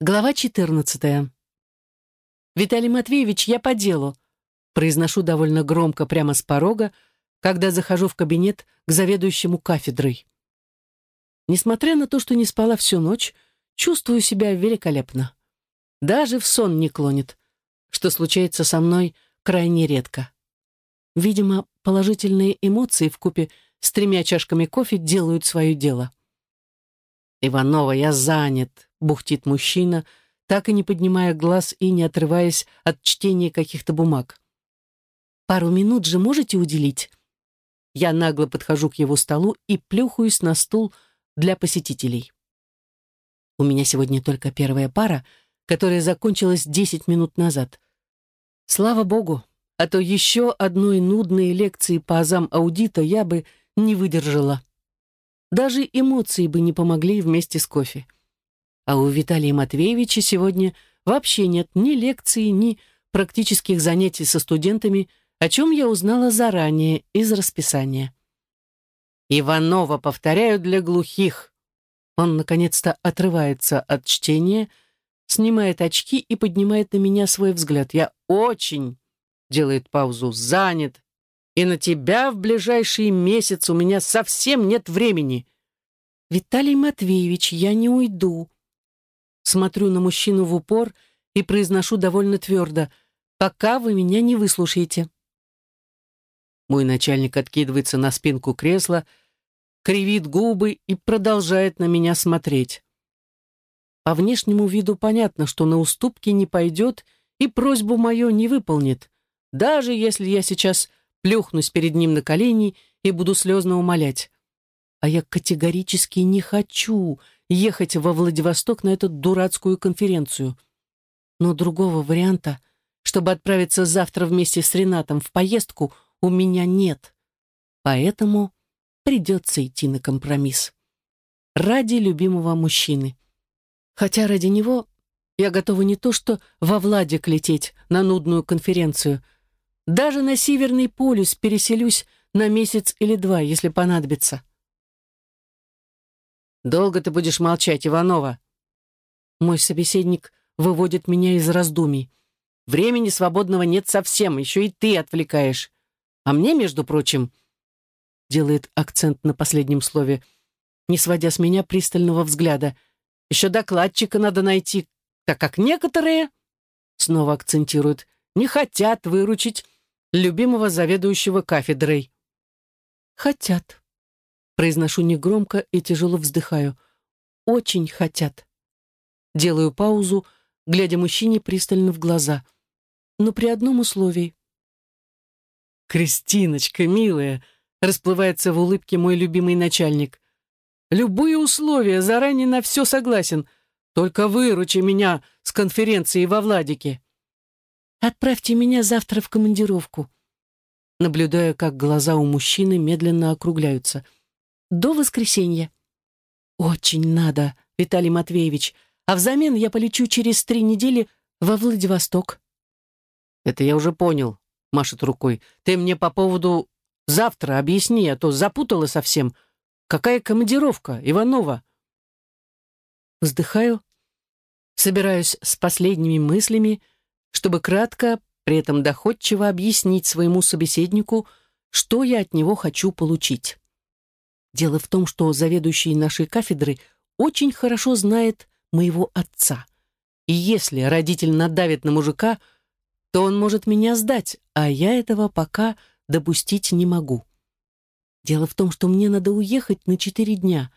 Глава 14. «Виталий Матвеевич, я по делу», произношу довольно громко прямо с порога, когда захожу в кабинет к заведующему кафедрой. Несмотря на то, что не спала всю ночь, чувствую себя великолепно. Даже в сон не клонит, что случается со мной крайне редко. Видимо, положительные эмоции в купе с тремя чашками кофе делают свое дело. «Иванова, я занят», бухтит мужчина, так и не поднимая глаз и не отрываясь от чтения каких-то бумаг. «Пару минут же можете уделить?» Я нагло подхожу к его столу и плюхаюсь на стул для посетителей. У меня сегодня только первая пара, которая закончилась десять минут назад. Слава богу, а то еще одной нудной лекции по азам аудита я бы не выдержала. Даже эмоции бы не помогли вместе с кофе. А у Виталия Матвеевича сегодня вообще нет ни лекций, ни практических занятий со студентами, о чем я узнала заранее из расписания. «Иванова, повторяю, для глухих». Он, наконец-то, отрывается от чтения, снимает очки и поднимает на меня свой взгляд. «Я очень...» — делает паузу. «Занят. И на тебя в ближайший месяц у меня совсем нет времени». «Виталий Матвеевич, я не уйду», смотрю на мужчину в упор и произношу довольно твердо «пока вы меня не выслушаете». Мой начальник откидывается на спинку кресла, кривит губы и продолжает на меня смотреть. По внешнему виду понятно, что на уступки не пойдет и просьбу мою не выполнит, даже если я сейчас плюхнусь перед ним на колени и буду слезно умолять. А я категорически не хочу, ехать во Владивосток на эту дурацкую конференцию. Но другого варианта, чтобы отправиться завтра вместе с Ренатом в поездку, у меня нет. Поэтому придется идти на компромисс. Ради любимого мужчины. Хотя ради него я готова не то что во Владик лететь на нудную конференцию, даже на Северный полюс переселюсь на месяц или два, если понадобится. Долго ты будешь молчать, Иванова?» Мой собеседник выводит меня из раздумий. Времени свободного нет совсем, еще и ты отвлекаешь. А мне, между прочим, делает акцент на последнем слове, не сводя с меня пристального взгляда, еще докладчика надо найти, так как некоторые, снова акцентируют, не хотят выручить любимого заведующего кафедрой. Хотят. Произношу негромко и тяжело вздыхаю. Очень хотят. Делаю паузу, глядя мужчине пристально в глаза. Но при одном условии. «Кристиночка, милая!» — расплывается в улыбке мой любимый начальник. «Любые условия, заранее на все согласен. Только выручи меня с конференции во Владике». «Отправьте меня завтра в командировку», наблюдая, как глаза у мужчины медленно округляются — до воскресенья. Очень надо, Виталий Матвеевич, а взамен я полечу через три недели во Владивосток. Это я уже понял, машет рукой. Ты мне по поводу завтра объясни, а то запутала совсем. Какая командировка, Иванова? Вздыхаю, собираюсь с последними мыслями, чтобы кратко, при этом доходчиво объяснить своему собеседнику, что я от него хочу получить. Дело в том, что заведующий нашей кафедры очень хорошо знает моего отца. И если родитель надавит на мужика, то он может меня сдать, а я этого пока допустить не могу. Дело в том, что мне надо уехать на четыре дня.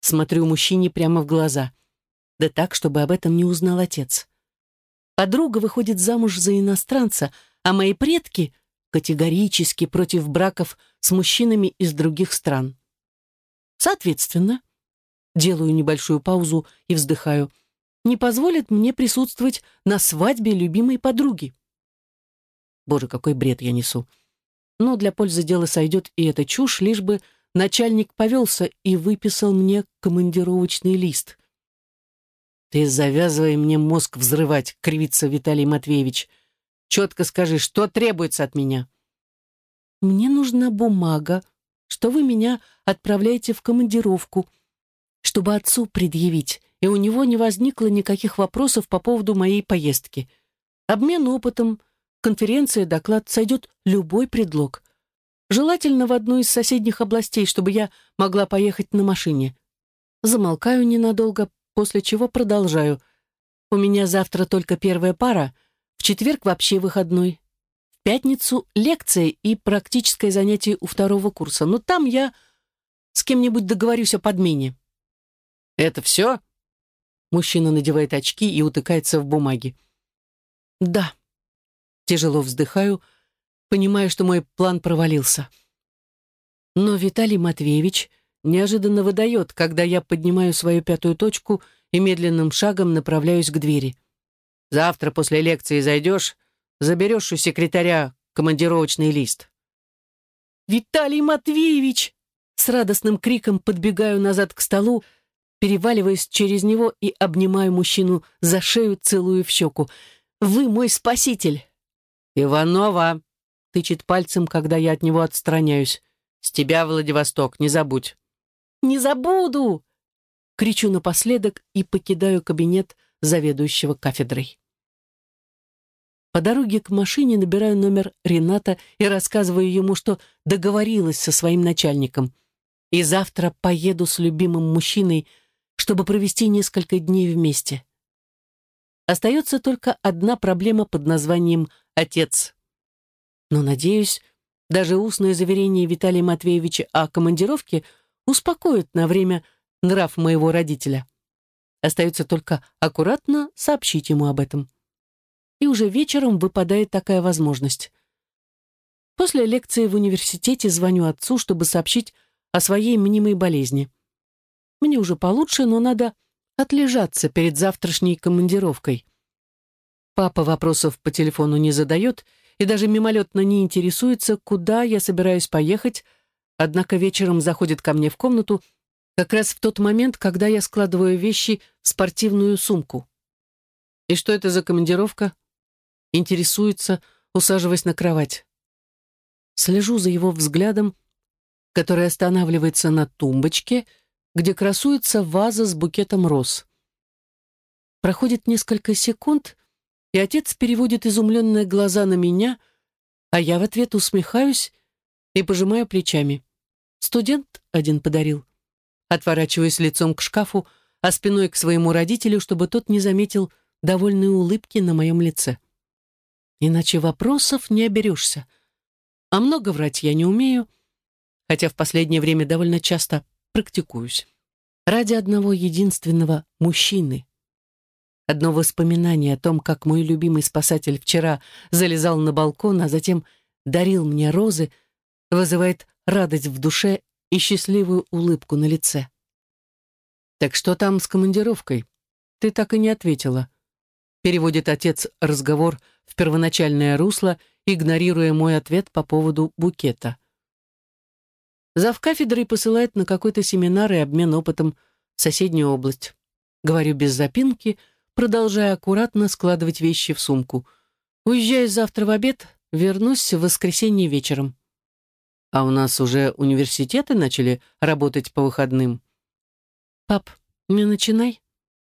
Смотрю мужчине прямо в глаза. Да так, чтобы об этом не узнал отец. Подруга выходит замуж за иностранца, а мои предки категорически против браков с мужчинами из других стран. Соответственно, делаю небольшую паузу и вздыхаю, не позволят мне присутствовать на свадьбе любимой подруги. Боже, какой бред я несу. Но для пользы дела сойдет и эта чушь, лишь бы начальник повелся и выписал мне командировочный лист. «Ты завязывай мне мозг взрывать», — кривится Виталий Матвеевич. «Четко скажи, что требуется от меня?» «Мне нужна бумага, что вы меня отправляете в командировку. чтобы отцу предъявить, и у него не возникло никаких вопросов по поводу моей поездки. Обмен опытом, конференция, доклад сойдет любой предлог. Желательно в одну из соседних областей, чтобы я могла поехать на машине. Замолкаю ненадолго, после чего продолжаю. У меня завтра только первая пара, в четверг вообще выходной. Пятницу лекция и практическое занятие у второго курса. Но там я с кем-нибудь договорюсь о подмене. «Это все?» Мужчина надевает очки и утыкается в бумаги. «Да». Тяжело вздыхаю, понимая, что мой план провалился. Но Виталий Матвеевич неожиданно выдает, когда я поднимаю свою пятую точку и медленным шагом направляюсь к двери. «Завтра после лекции зайдешь, заберешь у секретаря командировочный лист». «Виталий Матвеевич!» С радостным криком подбегаю назад к столу, переваливаясь через него и обнимаю мужчину за шею, целую в щеку. «Вы мой спаситель!» «Иванова!» — тычет пальцем, когда я от него отстраняюсь. «С тебя, Владивосток, не забудь!» «Не забуду!» — кричу напоследок и покидаю кабинет заведующего кафедрой. По дороге к машине набираю номер Рената и рассказываю ему, что договорилась со своим начальником. И завтра поеду с любимым мужчиной — чтобы провести несколько дней вместе. Остается только одна проблема под названием «отец». Но, надеюсь, даже устное заверение Виталия Матвеевича о командировке успокоит на время нрав моего родителя. Остается только аккуратно сообщить ему об этом. И уже вечером выпадает такая возможность. После лекции в университете звоню отцу, чтобы сообщить о своей мнимой болезни. Мне уже получше, но надо отлежаться перед завтрашней командировкой. Папа вопросов по телефону не задает и даже мимолетно не интересуется, куда я собираюсь поехать, однако вечером заходит ко мне в комнату как раз в тот момент, когда я складываю вещи в спортивную сумку. «И что это за командировка?» Интересуется, усаживаясь на кровать. Слежу за его взглядом, который останавливается на тумбочке — где красуется ваза с букетом роз. Проходит несколько секунд, и отец переводит изумленные глаза на меня, а я в ответ усмехаюсь и пожимаю плечами. Студент один подарил. Отворачиваюсь лицом к шкафу, а спиной к своему родителю, чтобы тот не заметил довольной улыбки на моем лице. Иначе вопросов не оберешься. А много врать я не умею, хотя в последнее время довольно часто практикуюсь. Ради одного единственного мужчины. Одно воспоминание о том, как мой любимый спасатель вчера залезал на балкон, а затем дарил мне розы, вызывает радость в душе и счастливую улыбку на лице. «Так что там с командировкой? Ты так и не ответила», переводит отец разговор в первоначальное русло, игнорируя мой ответ по поводу букета. Зав кафедрой посылает на какой-то семинар и обмен опытом в соседнюю область. Говорю без запинки, продолжая аккуратно складывать вещи в сумку. Уезжаю завтра в обед, вернусь в воскресенье вечером. А у нас уже университеты начали работать по выходным. Пап, не начинай.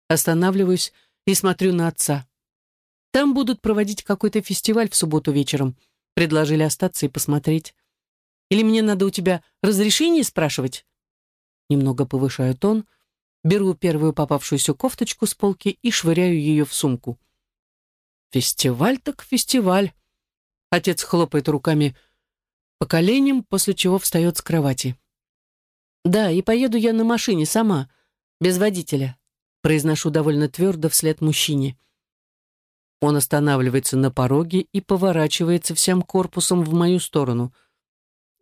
Останавливаюсь и смотрю на отца. Там будут проводить какой-то фестиваль в субботу вечером. Предложили остаться и посмотреть. Или мне надо у тебя разрешение спрашивать?» Немного повышаю тон, беру первую попавшуюся кофточку с полки и швыряю ее в сумку. «Фестиваль так фестиваль!» Отец хлопает руками по коленям, после чего встает с кровати. «Да, и поеду я на машине сама, без водителя», произношу довольно твердо вслед мужчине. Он останавливается на пороге и поворачивается всем корпусом в мою сторону —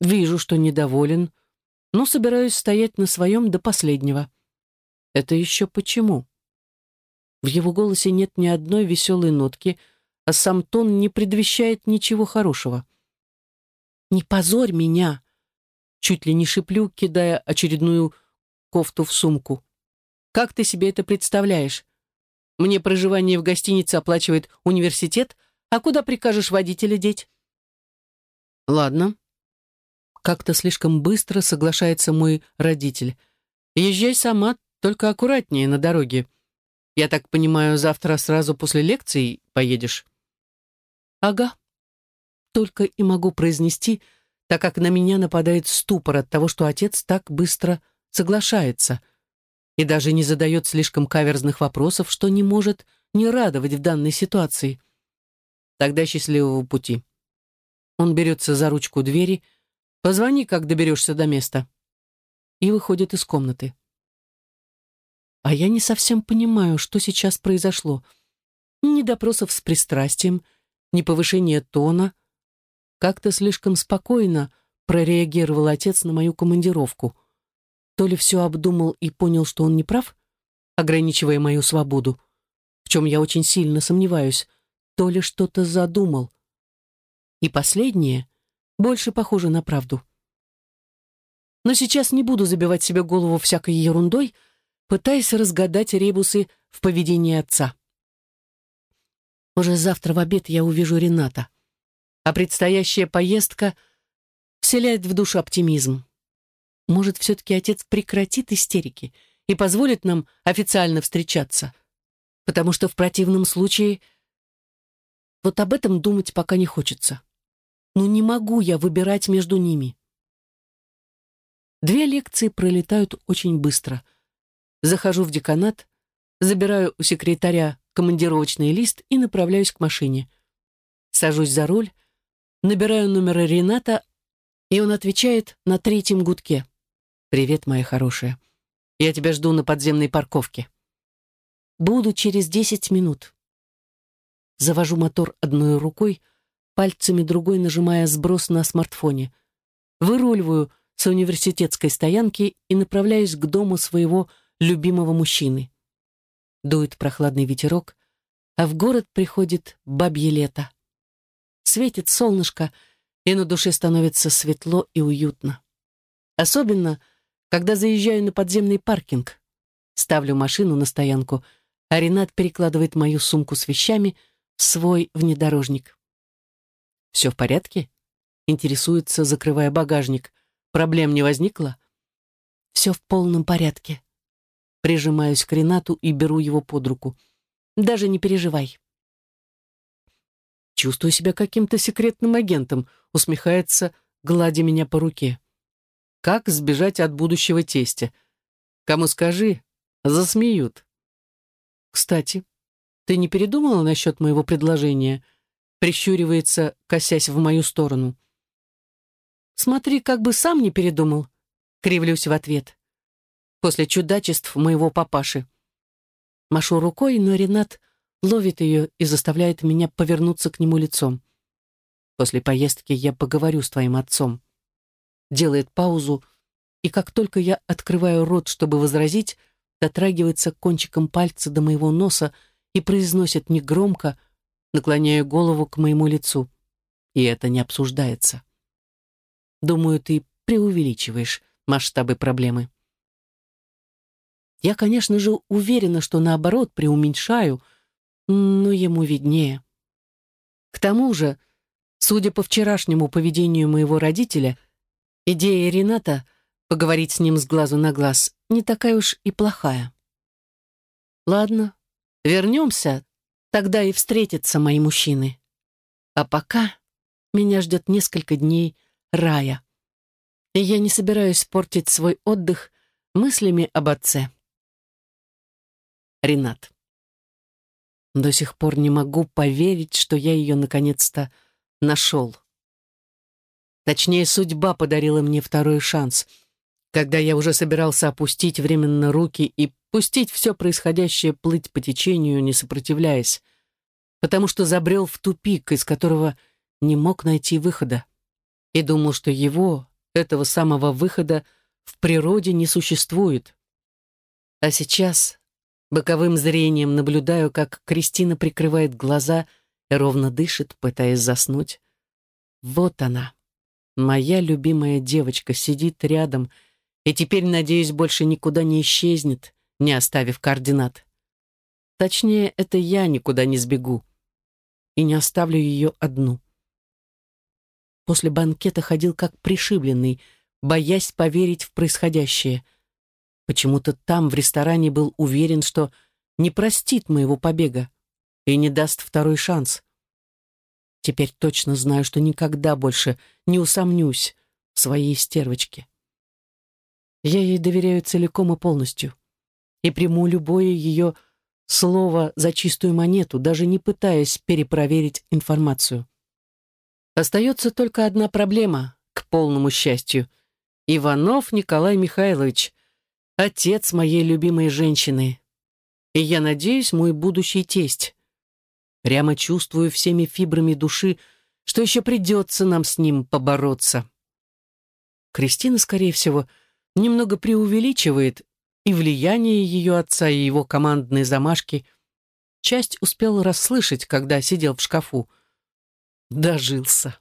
Вижу, что недоволен, но собираюсь стоять на своем до последнего. Это еще почему? В его голосе нет ни одной веселой нотки, а сам тон не предвещает ничего хорошего. «Не позорь меня!» Чуть ли не шиплю, кидая очередную кофту в сумку. «Как ты себе это представляешь? Мне проживание в гостинице оплачивает университет, а куда прикажешь водителя деть?» «Ладно, как-то слишком быстро соглашается мой родитель. Езжай сама, только аккуратнее на дороге. Я так понимаю, завтра сразу после лекции поедешь?» «Ага», только и могу произнести, так как на меня нападает ступор от того, что отец так быстро соглашается и даже не задает слишком каверзных вопросов, что не может не радовать в данной ситуации. Тогда счастливого пути. Он берется за ручку двери, позвони, как доберешься до места, и выходит из комнаты. А я не совсем понимаю, что сейчас произошло. Ни допросов с пристрастием, ни повышения тона — как-то слишком спокойно прореагировал отец на мою командировку. То ли все обдумал и понял, что он не прав, ограничивая мою свободу, в чем я очень сильно сомневаюсь, то ли что-то задумал. И последнее больше похоже на правду. Но сейчас не буду забивать себе голову всякой ерундой, пытаясь разгадать ребусы в поведении отца. Уже завтра в обед я увижу Рената а предстоящая поездка вселяет в душу оптимизм. Может, все-таки отец прекратит истерики и позволит нам официально встречаться, потому что в противном случае вот об этом думать пока не хочется. Но не могу я выбирать между ними. Две лекции пролетают очень быстро. Захожу в деканат, забираю у секретаря командировочный лист и направляюсь к машине. Сажусь за руль, Набираю номер Рената, и он отвечает на третьем гудке. «Привет, моя хорошая. Я тебя жду на подземной парковке». «Буду через десять минут». Завожу мотор одной рукой, пальцами другой нажимая сброс на смартфоне. Выруливаю с университетской стоянки и направляюсь к дому своего любимого мужчины. Дует прохладный ветерок, а в город приходит бабье лето светит солнышко, и на душе становится светло и уютно. Особенно, когда заезжаю на подземный паркинг. Ставлю машину на стоянку, а Ренат перекладывает мою сумку с вещами в свой внедорожник. «Все в порядке?» Интересуется, закрывая багажник. «Проблем не возникло?» «Все в полном порядке». Прижимаюсь к Ренату и беру его под руку. «Даже не переживай». Чувствую себя каким-то секретным агентом, усмехается, гладя меня по руке. Как сбежать от будущего тестя? Кому скажи, засмеют. Кстати, ты не передумала насчет моего предложения? Прищуривается, косясь в мою сторону. Смотри, как бы сам не передумал. Кривлюсь в ответ. После чудачеств моего папаши. Машу рукой, но Ренат ловит ее и заставляет меня повернуться к нему лицом. После поездки я поговорю с твоим отцом. Делает паузу, и как только я открываю рот, чтобы возразить, дотрагивается кончиком пальца до моего носа и произносит негромко, наклоняя голову к моему лицу. И это не обсуждается. Думаю, ты преувеличиваешь масштабы проблемы. Я, конечно же, уверена, что наоборот преуменьшаю — но ему виднее. К тому же, судя по вчерашнему поведению моего родителя, идея Рената поговорить с ним с глазу на глаз не такая уж и плохая. Ладно, вернемся, тогда и встретятся мои мужчины. А пока меня ждет несколько дней рая. И я не собираюсь портить свой отдых мыслями об отце. Ренат. До сих пор не могу поверить, что я ее наконец-то нашел. Точнее, судьба подарила мне второй шанс, когда я уже собирался опустить временно руки и пустить все происходящее плыть по течению, не сопротивляясь, потому что забрел в тупик, из которого не мог найти выхода, и думал, что его, этого самого выхода, в природе не существует. А сейчас Боковым зрением наблюдаю, как Кристина прикрывает глаза и ровно дышит, пытаясь заснуть. Вот она, моя любимая девочка, сидит рядом и теперь, надеюсь, больше никуда не исчезнет, не оставив координат. Точнее, это я никуда не сбегу и не оставлю ее одну. После банкета ходил как пришибленный, боясь поверить в происходящее. Почему-то там, в ресторане, был уверен, что не простит моего побега и не даст второй шанс. Теперь точно знаю, что никогда больше не усомнюсь в своей стервочке. Я ей доверяю целиком и полностью и приму любое ее слово за чистую монету, даже не пытаясь перепроверить информацию. Остается только одна проблема, к полному счастью. Иванов Николай Михайлович, отец моей любимой женщины. И я надеюсь, мой будущий тесть. Прямо чувствую всеми фибрами души, что еще придется нам с ним побороться. Кристина, скорее всего, немного преувеличивает и влияние ее отца, и его командные замашки. Часть успел расслышать, когда сидел в шкафу. Дожился.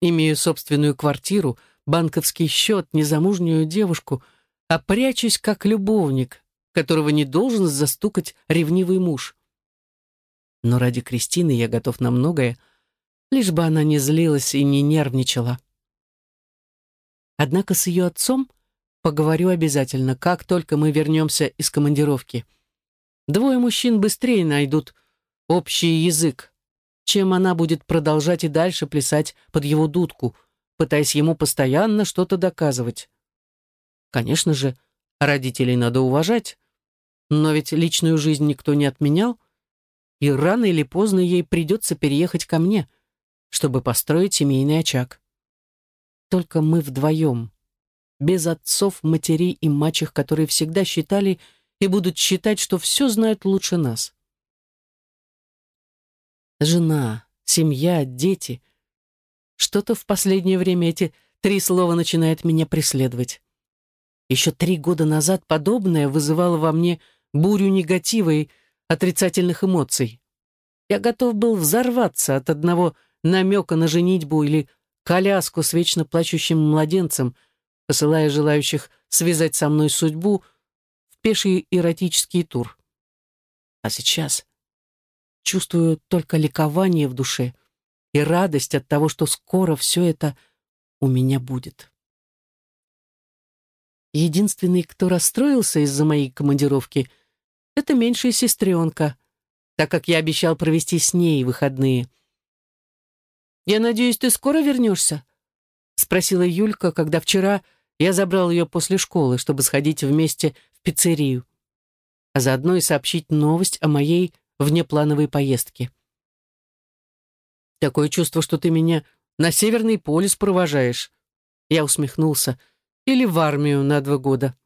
Имею собственную квартиру, банковский счет, незамужнюю девушку, а прячусь как любовник, которого не должен застукать ревнивый муж. Но ради Кристины я готов на многое, лишь бы она не злилась и не нервничала. Однако с ее отцом поговорю обязательно, как только мы вернемся из командировки. Двое мужчин быстрее найдут общий язык, чем она будет продолжать и дальше плясать под его дудку, пытаясь ему постоянно что-то доказывать. Конечно же, родителей надо уважать, но ведь личную жизнь никто не отменял, и рано или поздно ей придется переехать ко мне, чтобы построить семейный очаг. Только мы вдвоем, без отцов, матерей и мачех, которые всегда считали и будут считать, что все знают лучше нас. Жена, семья, дети. Что-то в последнее время эти три слова начинают меня преследовать. Еще три года назад подобное вызывало во мне бурю негатива и отрицательных эмоций. Я готов был взорваться от одного намека на женитьбу или коляску с вечно плачущим младенцем, посылая желающих связать со мной судьбу в пеший эротический тур. А сейчас чувствую только ликование в душе и радость от того, что скоро все это у меня будет. Единственный, кто расстроился из-за моей командировки, это меньшая сестренка, так как я обещал провести с ней выходные. «Я надеюсь, ты скоро вернешься?» — спросила Юлька, когда вчера я забрал ее после школы, чтобы сходить вместе в пиццерию, а заодно и сообщить новость о моей внеплановой поездке. «Такое чувство, что ты меня на Северный полюс провожаешь», я усмехнулся, или в армию на два года.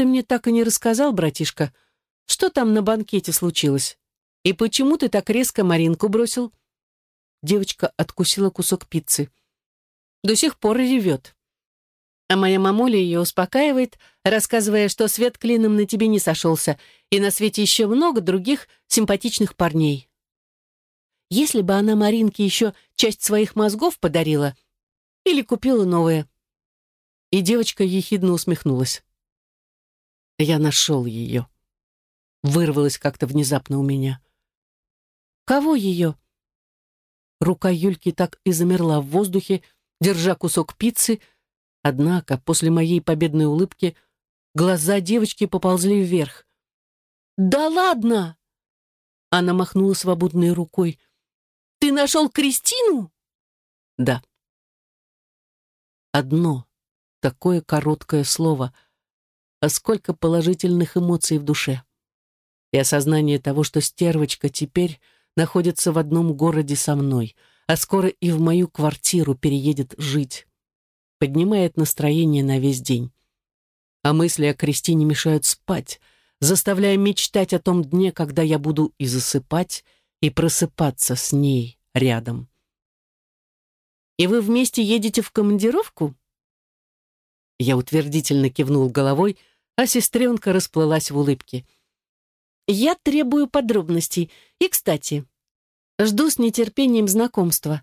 «Ты мне так и не рассказал, братишка, что там на банкете случилось? И почему ты так резко Маринку бросил?» Девочка откусила кусок пиццы. «До сих пор ревет. А моя мамуля ее успокаивает, рассказывая, что свет клином на тебе не сошелся, и на свете еще много других симпатичных парней. Если бы она Маринке еще часть своих мозгов подарила или купила новые. И девочка ехидно усмехнулась. Я нашел ее. Вырвалась как-то внезапно у меня. Кого ее? Рука Юльки так и замерла в воздухе, держа кусок пиццы, Однако после моей победной улыбки глаза девочки поползли вверх. «Да ладно!» Она махнула свободной рукой. «Ты нашел Кристину?» «Да». Одно, такое короткое слово, а сколько положительных эмоций в душе. И осознание того, что стервочка теперь находится в одном городе со мной, а скоро и в мою квартиру переедет жить поднимает настроение на весь день. А мысли о Кристине мешают спать, заставляя мечтать о том дне, когда я буду и засыпать, и просыпаться с ней рядом. «И вы вместе едете в командировку?» Я утвердительно кивнул головой, а сестренка расплылась в улыбке. «Я требую подробностей. И, кстати, жду с нетерпением знакомства.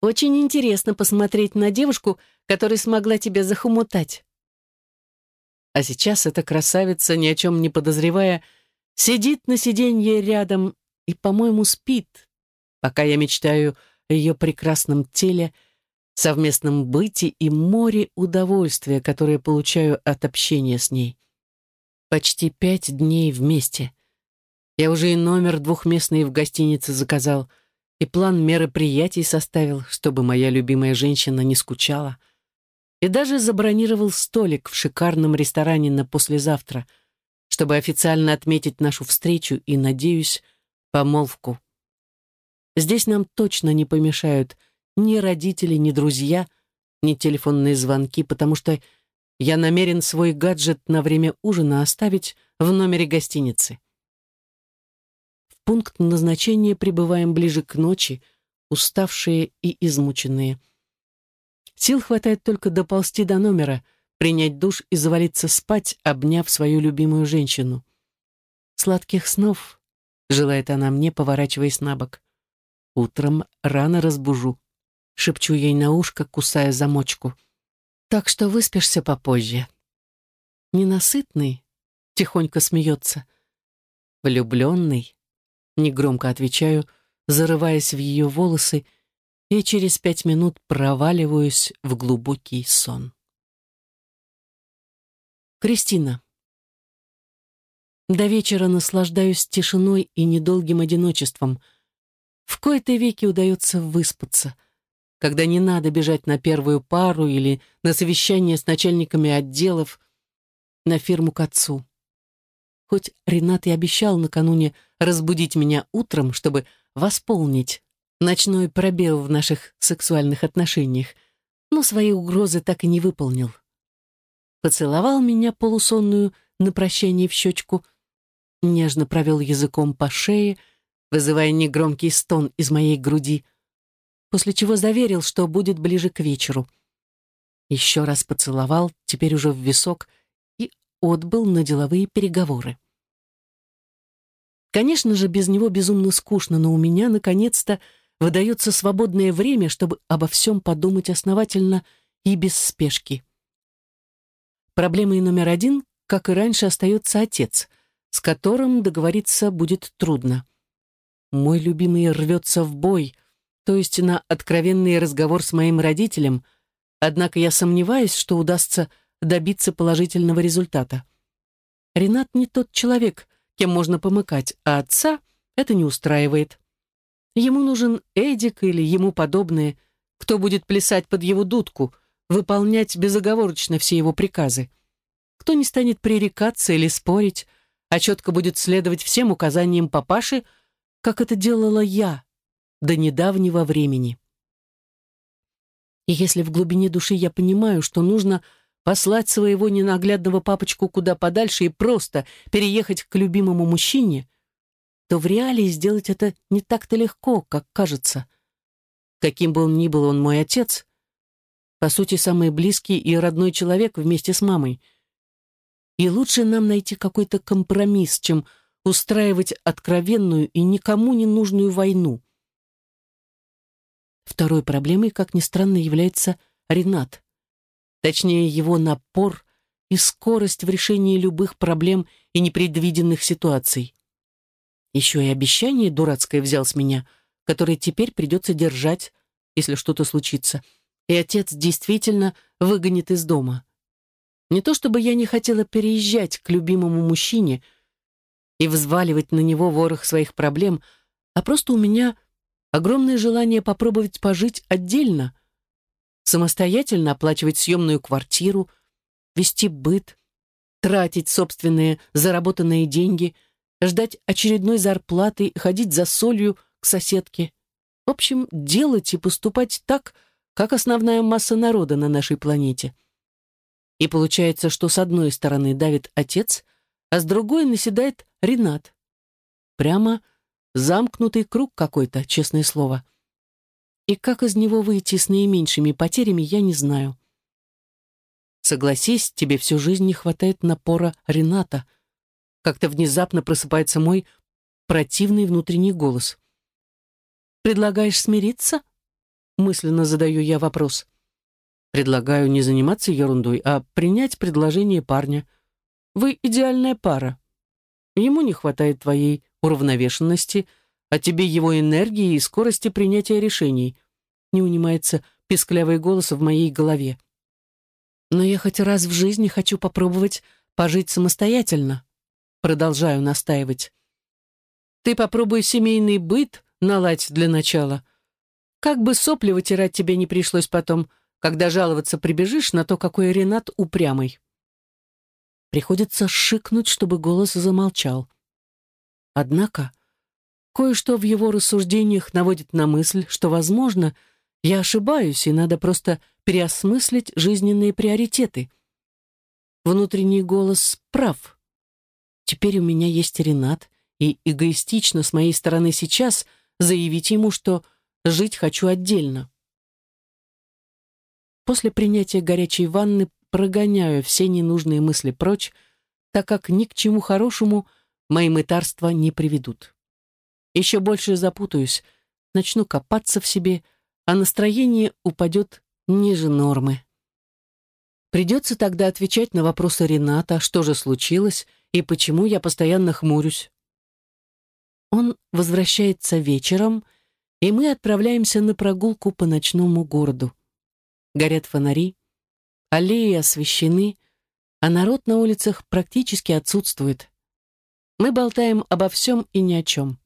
Очень интересно посмотреть на девушку, которая смогла тебя захомутать. А сейчас эта красавица, ни о чем не подозревая, сидит на сиденье рядом и, по-моему, спит, пока я мечтаю о ее прекрасном теле, совместном быте и море удовольствия, которое получаю от общения с ней. Почти пять дней вместе. Я уже и номер двухместный в гостинице заказал, и план мероприятий составил, чтобы моя любимая женщина не скучала. И даже забронировал столик в шикарном ресторане на послезавтра, чтобы официально отметить нашу встречу и, надеюсь, помолвку. Здесь нам точно не помешают ни родители, ни друзья, ни телефонные звонки, потому что я намерен свой гаджет на время ужина оставить в номере гостиницы. В пункт назначения прибываем ближе к ночи, уставшие и измученные. Сил хватает только доползти до номера, принять душ и завалиться спать, обняв свою любимую женщину. «Сладких снов», — желает она мне, поворачиваясь на бок. «Утром рано разбужу» шепчу ей на ушко, кусая замочку. Так что выспишься попозже. Ненасытный, тихонько смеется. Влюбленный, негромко отвечаю, зарываясь в ее волосы, и через пять минут проваливаюсь в глубокий сон. Кристина. До вечера наслаждаюсь тишиной и недолгим одиночеством. В кои-то веки удается выспаться — когда не надо бежать на первую пару или на совещание с начальниками отделов, на фирму к отцу. Хоть Ренат и обещал накануне разбудить меня утром, чтобы восполнить ночной пробел в наших сексуальных отношениях, но свои угрозы так и не выполнил. Поцеловал меня полусонную на прощание в щечку, нежно провел языком по шее, вызывая негромкий стон из моей груди — после чего заверил, что будет ближе к вечеру. Еще раз поцеловал, теперь уже в висок, и отбыл на деловые переговоры. Конечно же, без него безумно скучно, но у меня, наконец-то, выдается свободное время, чтобы обо всем подумать основательно и без спешки. Проблемой номер один, как и раньше, остается отец, с которым договориться будет трудно. Мой любимый рвется в бой — то есть на откровенный разговор с моим родителем, однако я сомневаюсь, что удастся добиться положительного результата. Ренат не тот человек, кем можно помыкать, а отца это не устраивает. Ему нужен Эдик или ему подобные, кто будет плясать под его дудку, выполнять безоговорочно все его приказы. Кто не станет пререкаться или спорить, а четко будет следовать всем указаниям папаши, как это делала я, до недавнего времени. И если в глубине души я понимаю, что нужно послать своего ненаглядного папочку куда подальше и просто переехать к любимому мужчине, то в реалии сделать это не так-то легко, как кажется. Каким бы он ни был он мой отец, по сути, самый близкий и родной человек вместе с мамой. И лучше нам найти какой-то компромисс, чем устраивать откровенную и никому не нужную войну. Второй проблемой, как ни странно, является Ренат. Точнее, его напор и скорость в решении любых проблем и непредвиденных ситуаций. Еще и обещание дурацкое взял с меня, которое теперь придется держать, если что-то случится. И отец действительно выгонит из дома. Не то чтобы я не хотела переезжать к любимому мужчине и взваливать на него ворох своих проблем, а просто у меня огромное желание попробовать пожить отдельно, самостоятельно оплачивать съемную квартиру, вести быт, тратить собственные заработанные деньги, ждать очередной зарплаты, ходить за солью к соседке. В общем, делать и поступать так, как основная масса народа на нашей планете. И получается, что с одной стороны давит отец, а с другой наседает Ренат. Прямо Замкнутый круг какой-то, честное слово. И как из него выйти с наименьшими потерями, я не знаю. Согласись, тебе всю жизнь не хватает напора Рената. Как-то внезапно просыпается мой противный внутренний голос. «Предлагаешь смириться?» Мысленно задаю я вопрос. Предлагаю не заниматься ерундой, а принять предложение парня. Вы идеальная пара. Ему не хватает твоей уравновешенности, а тебе его энергии и скорости принятия решений. Не унимается писклявый голос в моей голове. Но я хоть раз в жизни хочу попробовать пожить самостоятельно. Продолжаю настаивать. Ты попробуй семейный быт наладь для начала. Как бы сопли вытирать тебе не пришлось потом, когда жаловаться прибежишь на то, какой Ренат упрямый. Приходится шикнуть, чтобы голос замолчал. Однако кое-что в его рассуждениях наводит на мысль, что, возможно, я ошибаюсь, и надо просто переосмыслить жизненные приоритеты. Внутренний голос прав. Теперь у меня есть Ренат, и эгоистично с моей стороны сейчас заявить ему, что жить хочу отдельно. После принятия горячей ванны прогоняю все ненужные мысли прочь, так как ни к чему хорошему мои мытарства не приведут. Еще больше запутаюсь, начну копаться в себе, а настроение упадет ниже нормы. Придется тогда отвечать на вопросы Рената, что же случилось и почему я постоянно хмурюсь. Он возвращается вечером, и мы отправляемся на прогулку по ночному городу. Горят фонари, аллеи освещены, а народ на улицах практически отсутствует. Мы болтаем обо всем и ни о чем.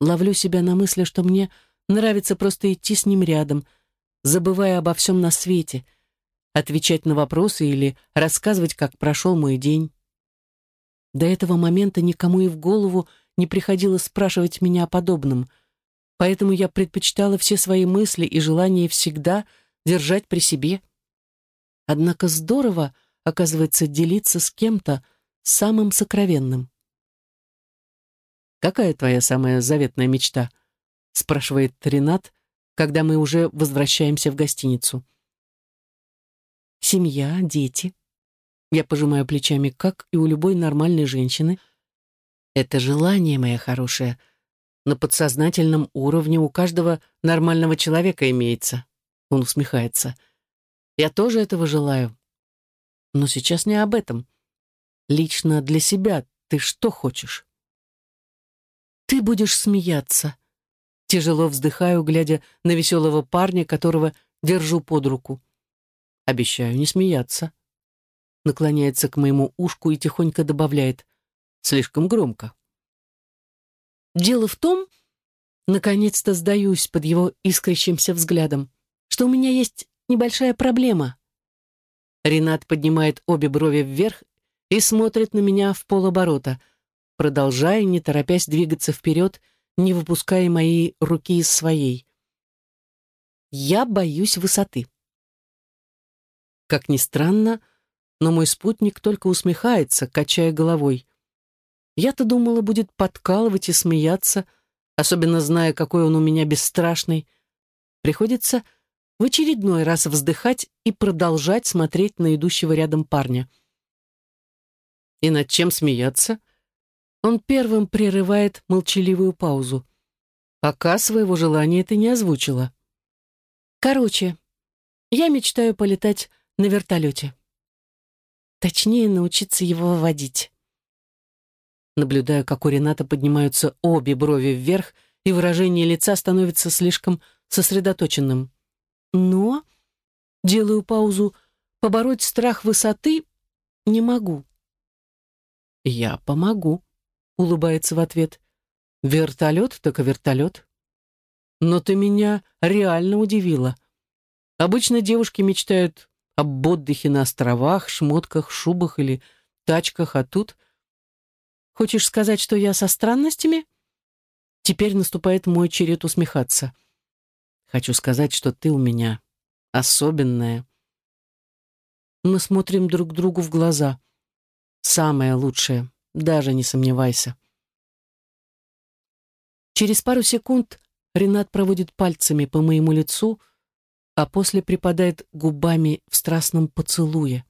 Ловлю себя на мысли, что мне нравится просто идти с ним рядом, забывая обо всем на свете, отвечать на вопросы или рассказывать, как прошел мой день. До этого момента никому и в голову не приходило спрашивать меня о подобном, поэтому я предпочитала все свои мысли и желания всегда держать при себе. Однако здорово, оказывается, делиться с кем-то самым сокровенным. «Какая твоя самая заветная мечта?» — спрашивает Ренат, когда мы уже возвращаемся в гостиницу. «Семья, дети». Я пожимаю плечами, как и у любой нормальной женщины — это желание, моя хорошая. На подсознательном уровне у каждого нормального человека имеется. Он усмехается. Я тоже этого желаю. Но сейчас не об этом. Лично для себя ты что хочешь? Ты будешь смеяться. Тяжело вздыхаю, глядя на веселого парня, которого держу под руку. Обещаю не смеяться. Наклоняется к моему ушку и тихонько добавляет слишком громко. Дело в том, наконец-то сдаюсь под его искрящимся взглядом, что у меня есть небольшая проблема. Ренат поднимает обе брови вверх и смотрит на меня в полоборота, продолжая, не торопясь двигаться вперед, не выпуская мои руки из своей. Я боюсь высоты. Как ни странно, но мой спутник только усмехается, качая головой. Я-то думала, будет подкалывать и смеяться, особенно зная, какой он у меня бесстрашный. Приходится в очередной раз вздыхать и продолжать смотреть на идущего рядом парня. И над чем смеяться? Он первым прерывает молчаливую паузу. Пока своего желания ты не озвучила. Короче, я мечтаю полетать на вертолете. Точнее, научиться его водить. Наблюдаю, как у Рената поднимаются обе брови вверх, и выражение лица становится слишком сосредоточенным. Но, делаю паузу, побороть страх высоты не могу. «Я помогу», — улыбается в ответ. «Вертолет, и вертолет». «Но ты меня реально удивила. Обычно девушки мечтают об отдыхе на островах, шмотках, шубах или тачках, а тут — Хочешь сказать, что я со странностями? Теперь наступает мой черед усмехаться. Хочу сказать, что ты у меня особенная. Мы смотрим друг другу в глаза. Самое лучшее, даже не сомневайся. Через пару секунд Ренат проводит пальцами по моему лицу, а после припадает губами в страстном поцелуе.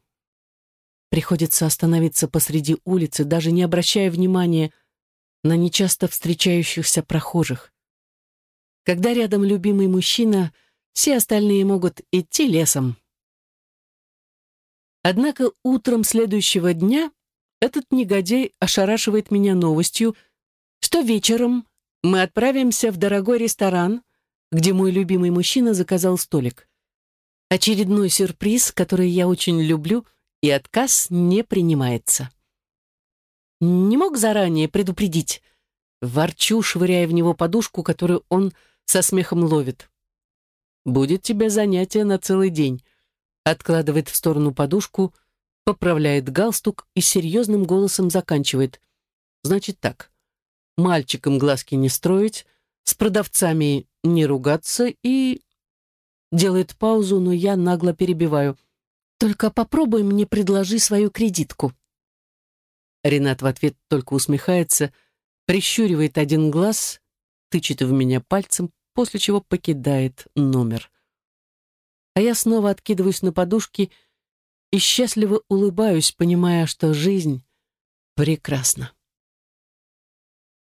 Приходится остановиться посреди улицы, даже не обращая внимания на нечасто встречающихся прохожих. Когда рядом любимый мужчина, все остальные могут идти лесом. Однако утром следующего дня этот негодяй ошарашивает меня новостью, что вечером мы отправимся в дорогой ресторан, где мой любимый мужчина заказал столик. Очередной сюрприз, который я очень люблю, и отказ не принимается. Не мог заранее предупредить. Ворчу, швыряя в него подушку, которую он со смехом ловит. «Будет тебе занятие на целый день», откладывает в сторону подушку, поправляет галстук и серьезным голосом заканчивает. «Значит так, мальчикам глазки не строить, с продавцами не ругаться и Делает паузу, но я нагло перебиваю. «Только попробуй мне предложи свою кредитку». Ренат в ответ только усмехается, прищуривает один глаз, тычет в меня пальцем, после чего покидает номер. А я снова откидываюсь на подушки и счастливо улыбаюсь, понимая, что жизнь прекрасна.